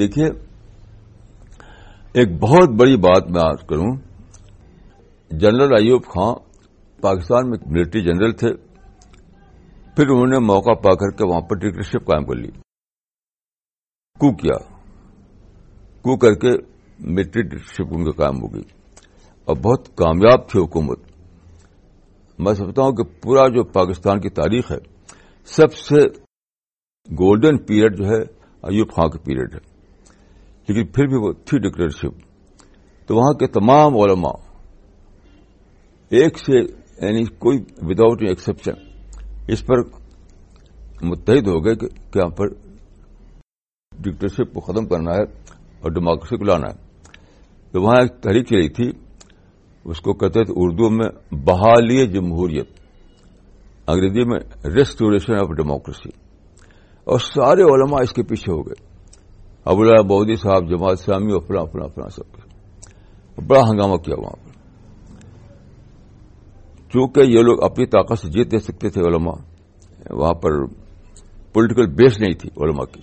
دیکھیے، ایک بہت بڑی بات میں آج کروں۔ جنرل ایوب خان پاکستان میں ملٹری جنرل تھے، پھر انہوں نے موقع پا کر کے وہاں پر ڈکٹرشپ قائم کر لی۔ کو کیا؟ کو کر کے ملٹری ڈکٹرشپ ان کا قائم ہو گئی۔ اور بہت کامیاب تھی حکومت۔ میں سمجھتا ہوں کہ پورا جو پاکستان کی تاریخ ہے، سب سے گولڈن پیریڈ جو ہے ایوب خان کا پیریڈ ہے۔ لیکن پھر بھی وہ تھی ڈکٹرشپ تو وہاں کے تمام علماء، ایک سے یعنی کوئی وداؤٹ ایکسپشن اس پر متحد ہو گئے کہ یہاں پر ڈکٹرشپ کو ختم کرنا ہے اور ڈیموکریسی کو لانا ہے۔ تو وہاں ایک تحریک چلی تھی، اس کو کہتے تھے اردو میں بحالی جمہوریت، انگریزی میں ریسٹوریشن آف ڈیموکریسی اور سارے علماء اس کے پیچھے ہو گئے۔ ابواللہ بودی صاحب جماعت اسلامی اور فلاں فلاں فلاں سب بڑا ہنگامہ کیا وہاں پر۔ چونکہ یہ لوگ اپنی طاقت سے جیت دے سکتے تھے علماء، وہاں پر پولیٹیکل بیس نہیں تھی علماء کی۔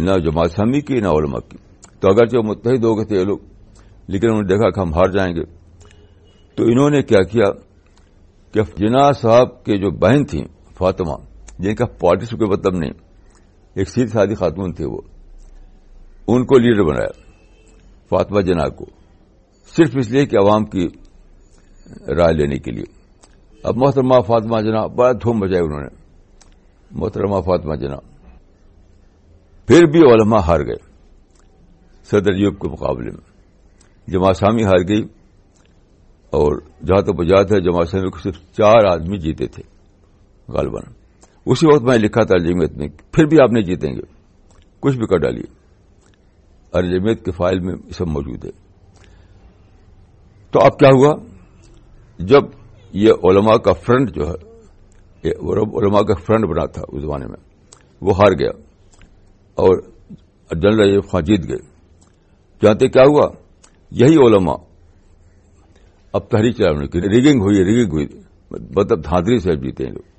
نہ جماعت اسلامی کی، نہ علماء کی۔ تو اگرچہ متحد ہو گئے تھے یہ لوگ، لیکن انہوں نے دیکھا کہ ہم ہار جائیں گے۔ تو انہوں نے کیا کیا کہ جنا صاحب کے جو بہن تھیں فاطمہ، جن کا پارٹی سے کوئی مطلب نہیں۔ ایک سیدھی سادی خاتون تھے وہ۔ ان کو لیڈر بنایا، فاطمہ جنا کو، صرف اس لیے کہ عوام کی رائے لینے کے لیے۔ اب محترمہ فاطمہ جنا بڑا دھوم بجائے انہوں نے۔ محترمہ فاطمہ جنا پھر بھی علماء ہار گئے، صدر یوب کے مقابلے میں۔ جمع شامی ہار گئی اور جہاں تک بجات ہے جمع شامی کو صرف چار آدمی جیتے تھے، غالباً۔ اسی وقت میں لکھا تھا الجمیت میں پھر بھی آپ نہیں جیتیں گے۔ کچھ بھی کر ڈالیے۔ الجمیت کے فائل میں سب موجود ہے۔ تو اب کیا ہوا؟ جب یہ علماء کا فرنٹ جو ہے علماء کا فرنٹ بنا تھا اس زمانے میں، وہ ہار گیا اور جنرل خان جیت گئے۔ جانتے کیا ہوا؟ یہی علماء، اب تحریک چلانے کی ریگنگ ہوئی ریگنگ ہوئی مطلب دھاندری سے جیتے ہیں لوگ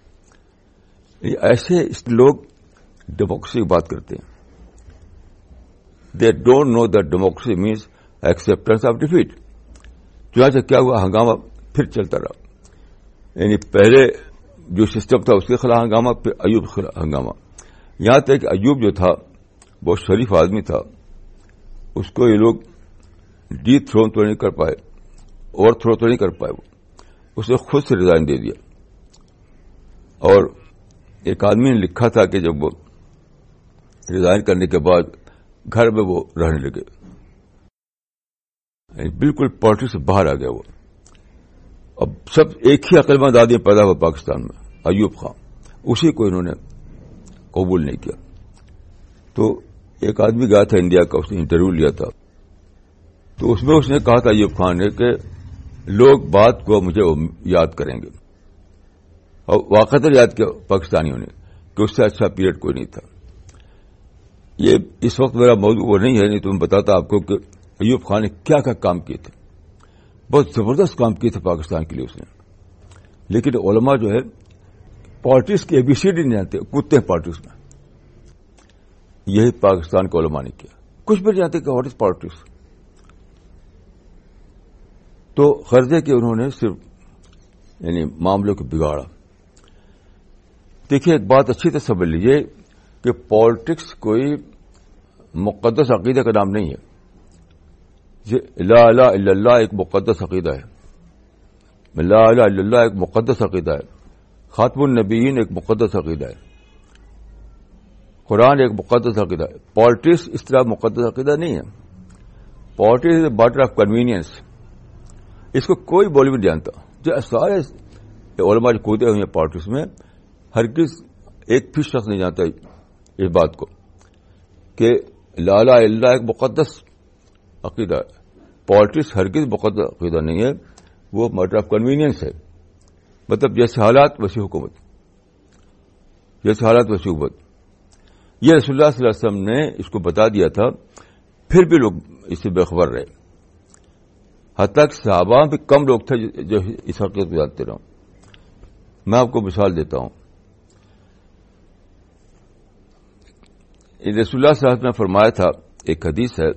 ایسے لوگ ڈیموکریسی کی بات کرتے ہیں۔ They don't know that democracy means acceptance of defeat چنانچہ کیا ہوا؟ ہنگامہ پھر چلتا رہا۔ یعنی پہلے جو سسٹم تھا اس کے خلاف ہنگامہ، پھر ایوب خلاف ہنگامہ۔ یہاں تک کہ ایوب جو تھا، بہت شریف آدمی تھا۔ اس کو یہ لوگ ڈی تھرو تو نہیں کر پائے اوور تھرو تو نہیں کر پائے۔ وہ اس نے خود سے ریزائن دے دیا۔ اور ایک آدمی نے لکھا تھا کہ جب وہ ریزائن کرنے کے بعد گھر میں وہ رہنے لگے۔ یعنی بالکل پارٹی سے باہر آ گیا وہ۔ اب سب ایک ہی عقل مند آدمی پیدا ہوا پاکستان میں، ایوب خان۔ اسی کو انہوں نے قبول نہیں کیا۔ تو ایک آدمی گیا تھا انڈیا کا، اس نے انٹرویو لیا تھا۔ تو اس میں اس نے کہا تھا ایوب خان نے کہ لوگ بات کو مجھے یاد کریں گے۔ اور واقع یاد کیا پاکستانیوں نے کہ اس سے اچھا پیریڈ کوئی نہیں تھا۔ یہ اس وقت میرا موضوع وہ نہیں ہے، نہیں تو میں بتاتا آپ کو کہ ایوب خان نے کیا کیا کام کیے تھے۔ بہت زبردست کام کیے تھے پاکستان کے لیے اس نے۔ لیکن علماء جو ہے، پارٹیز کی اے بی سی ڈی نہیں جانتے کتے ہیں پارٹیز میں۔ یہی پاکستان کے علماء نے کیا۔ کچھ بھی نہیں جانتے کہ واٹ از پارٹیز تو قرضے کے انہوں نے صرف یعنی معاملوں کو بگاڑا۔ دیکھیے، ایک بات اچھی طرح سمجھ لیجیے کہ پالیٹکس کوئی مقدس عقیدہ کا نام نہیں ہے۔ لا الہ الا اللہ ایک مقدس عقیدہ ہے۔ لا الہ الا اللہ ایک مقدس عقیدہ ہے۔ خاتم النبیین ایک مقدس عقیدہ ہے۔ قرآن ایک مقدس عقیدہ ہے۔ پالیٹکس اس طرح مقدس عقیدہ نہیں ہے۔ Politics is a matter of convenience اس کو کوئی بولی میں جانتا۔ جو سارے علماء جو کودے ہوئے ہیں پارٹیز میں ہر کس ایک بھی شخص نہیں جانتا اس بات کو کہ لالا اللہ ایک مقدس عقیدہ ہے۔ پالیٹکس ہرگز مقدس عقیدہ نہیں ہے۔ وہ میٹر آف کنوینئنس ہے۔ مطلب جیسے حالات، ویسی حکومت۔ جیسے حالات، ویسی حکومت۔ یہ رسول اللہ صلی اللہ علیہ وسلم نے اس کو بتا دیا تھا۔ پھر بھی لوگ اس سے بےخبر رہے۔ حتیٰ کہ صحابہ بھی کم لوگ تھے جو اس حقیقت کو جانتے رہوں میں آپ کو مثال دیتا ہوں۔ رسول اللہ صاحب نے فرمایا تھا، ایک حدیث ہے،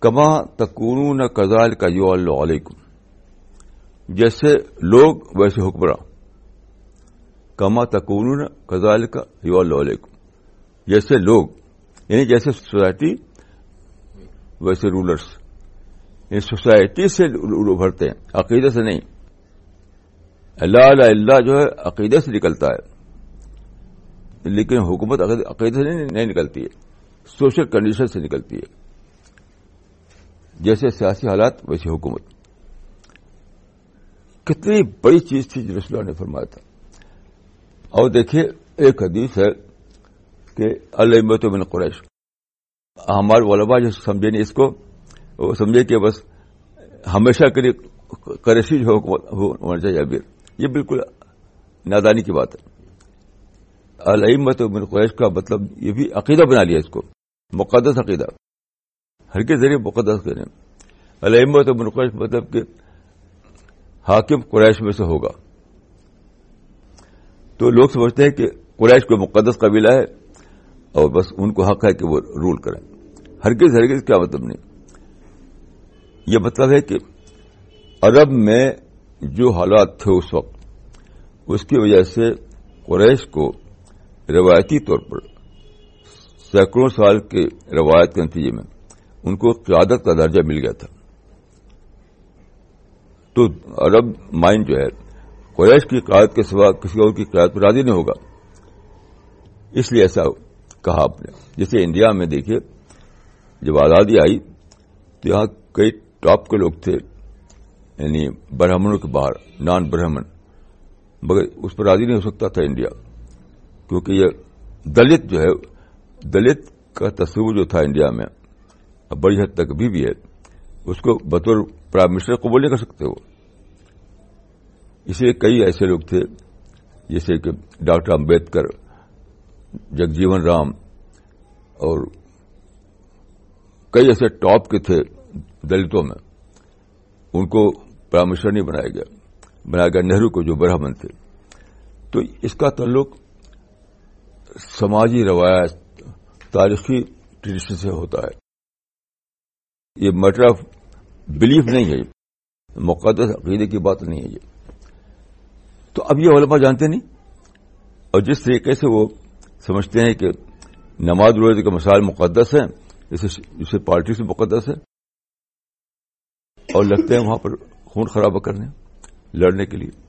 کما تکون کزال کا یو اللہ علیکم، جیسے لوگ ویسے حکمراں کما تکون کزال کا یو اللہ علیکم، جیسے لوگ یعنی جیسے سوسائٹی ویسے رولرس یعنی سوسائٹی سے ابھرتے ہیں عقیدے سے نہیں۔ اللہ اللہ جو ہے عقیدے سے نکلتا ہے۔ لیکن حکومت عقیدے سے نہیں نکلتی ہے، سوشل کنڈیشن سے نکلتی ہے۔ جیسے سیاسی حالات ویسی حکومت۔ کتنی بڑی چیز تھی جو رسول نے فرمایا تھا۔ اور دیکھیے، ایک حدیث ہے کہ المت بن قریش۔ ہمارے علماء جو سمجھے نہیں اس کو، وہ سمجھے کہ بس ہمیشہ کے لیے کریشی جو ہونا چاہیے ابیر یہ بالکل نادانی کی بات ہے۔ المت بن قریش کا مطلب یہ بھی عقیدہ بنا لیا اس کو، مقدس عقیدہ۔ ہر کے ذریعے مقدس کریں المت بن قریش مطلب کہ حاکم قریش میں سے ہوگا۔ تو لوگ سمجھتے ہیں کہ قریش کو مقدس قبیلہ ہے اور بس ان کو حق ہے کہ وہ رول کریں۔ ہرگز ہرگز کیا مطلب نہیں۔ یہ مطلب ہے کہ عرب میں جو حالات تھے اس وقت، اس کی وجہ سے قریش کو روایتی طور پر سینکڑوں سال کے روایت کے نتیجے میں ان کو قیادت کا درجہ مل گیا تھا۔ تو عرب مائنڈ جو ہے، قریش کی قیادت کے سوا کسی اور کی قیادت پر راضی نہیں ہوگا۔ اس لیے ایسا کہا آپ نے۔ جیسے انڈیا میں دیکھیے، جب آزادی آئی تو یہاں کئی ٹاپ کے لوگ تھے یعنی برہمنوں کے باہر، نان برہمن، مگر اس پر راضی نہیں ہو سکتا تھا انڈیا۔ کیونکہ یہ دلت جو ہے دلت کا تصور جو تھا انڈیا میں اب بڑی حد تک بھی, بھی ہے اس کو بطور پرائم منسٹر قبول نہیں کر سکتے وہ۔ اس لیے کئی ایسے لوگ تھے جیسے کہ ڈاکٹر امبیدکر جگجیون رام اور کئی ایسے ٹاپ کے تھے دلتوں میں ان کو پرائم منسٹر نہیں بنایا گیا۔ بنایا گیا نہرو کو جو برہمن تھے۔ تو اس کا تعلق سماجی روایت تاریخی ٹریڈیشن سے ہوتا ہے۔ یہ میٹر آف بلیف نہیں ہے۔ مقدس عقیدے کی بات نہیں ہے یہ۔ تو اب یہ علماء جانتے نہیں؟ اور جس طریقے سے وہ سمجھتے ہیں کہ نماز روزے کا مسائل مقدس ہیں جسے پارٹی سے مقدس ہے، اور لگتے ہیں وہاں پر خون خراب کرنے، لڑنے کے لیے۔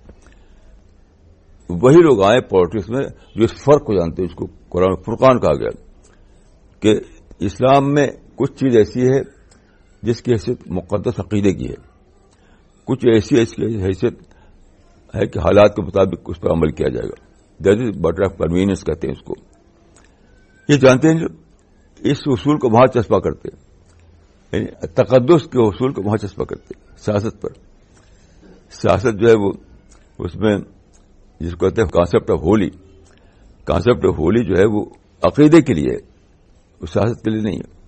وہی لوگ آئے پالیٹکس میں جو اس فرق کو جانتے ہیں، اس کو قرآن فرقان کہا گیا کہ اسلام میں کچھ چیز ایسی ہے جس کی حیثیت مقدس عقیدے کی ہے۔ کچھ ایسی حیثیت ہے کہ حالات کے مطابق اس پر عمل کیا جائے گا۔ That is matter of convenience کہتے ہیں اس کو۔ یہ جانتے ہیں جو اس اصول کو وہاں چسپا کرتے یعنی تقدس کے اصول کو وہاں چسپا کرتے سیاست پر۔ سیاست جو ہے وہ اس میں جس کو کہتے ہیں concept of holy concept of holy جو ہے وہ عقیدے کے لیے وہ سیاست کے لیے نہیں ہے۔